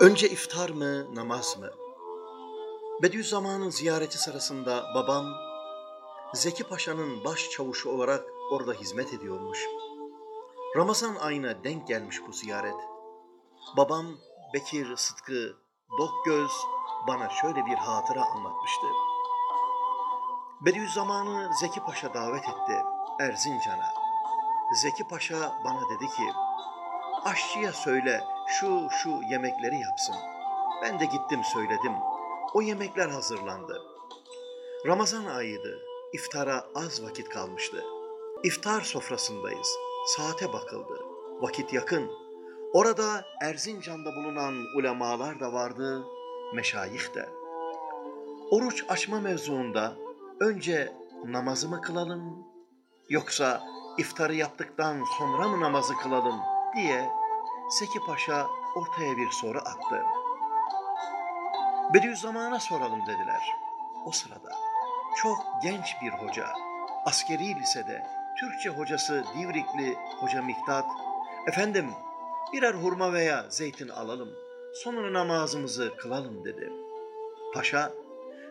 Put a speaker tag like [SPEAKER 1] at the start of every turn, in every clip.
[SPEAKER 1] Önce iftar mı, namaz mı? Bediüzzaman'ın ziyareti sırasında babam Zeki Paşa'nın baş çavuşu olarak orada hizmet ediyormuş. Ramazan ayına denk gelmiş bu ziyaret. Babam Bekir Sıtkı Dokgöz bana şöyle bir hatıra anlatmıştı. Bediüzzaman'ı Zeki Paşa davet etti Erzincan'a. Zeki Paşa bana dedi ki, aşçıya söyle şu şu yemekleri yapsın. Ben de gittim söyledim. O yemekler hazırlandı. Ramazan ayıydı. İftara az vakit kalmıştı. İftar sofrasındayız. Saate bakıldı. Vakit yakın. Orada Erzincan'da bulunan ulemalar da vardı, meşayih de. Oruç açma mevzuunda önce namazı mı kılalım yoksa iftarı yaptıktan sonra mı namazı kılalım diye Seki Paşa ortaya bir soru attı. Bediüzzaman'a soralım dediler. O sırada çok genç bir hoca, askeri lisede Türkçe hocası Divrikli Hoca Miktat, efendim birer hurma veya zeytin alalım, sonra namazımızı kılalım dedi. Paşa,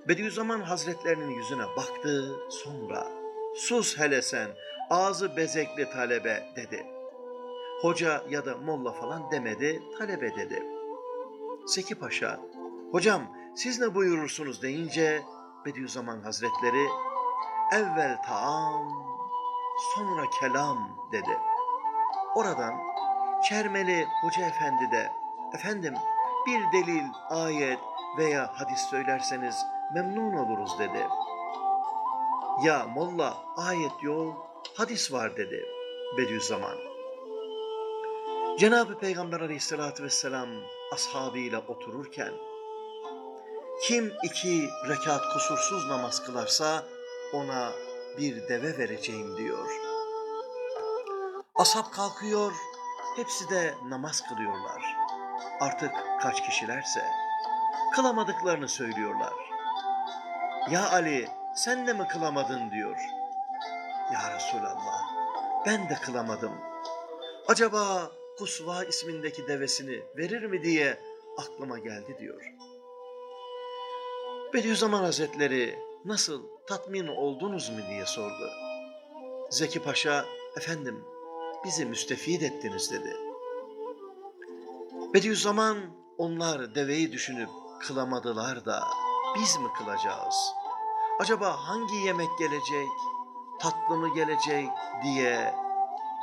[SPEAKER 1] Bediüzzaman Hazretlerinin yüzüne baktı, sonra sus hele sen, ağzı bezekli talebe dedi. Hoca ya da molla falan demedi, talebe dedi. Seki Paşa, hocam siz ne buyurursunuz deyince Bediüzzaman Hazretleri evvel taam sonra kelam dedi. Oradan Çermeli Hoca Efendi de efendim bir delil, ayet veya hadis söylerseniz memnun oluruz dedi. Ya molla ayet yok, hadis var dedi Bediüzzaman. Cenab-ı Peygamber aleyhissalatü vesselam ashabıyla otururken kim iki rekat kusursuz namaz kılarsa ona bir deve vereceğim diyor. Ashab kalkıyor, hepsi de namaz kılıyorlar. Artık kaç kişilerse kılamadıklarını söylüyorlar. Ya Ali sen de mi kılamadın diyor. Ya Resulallah ben de kılamadım. Acaba Kusva ismindeki devesini verir mi diye aklıma geldi diyor. Bediüzzaman Hazretleri nasıl tatmin oldunuz mu diye sordu. Zeki Paşa efendim bizi müstefid ettiniz dedi. Bediüzzaman onlar deveyi düşünüp kılamadılar da biz mi kılacağız? Acaba hangi yemek gelecek, tatlı mı gelecek diye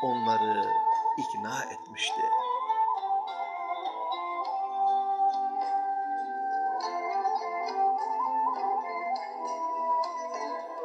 [SPEAKER 1] onları ikna etmişti.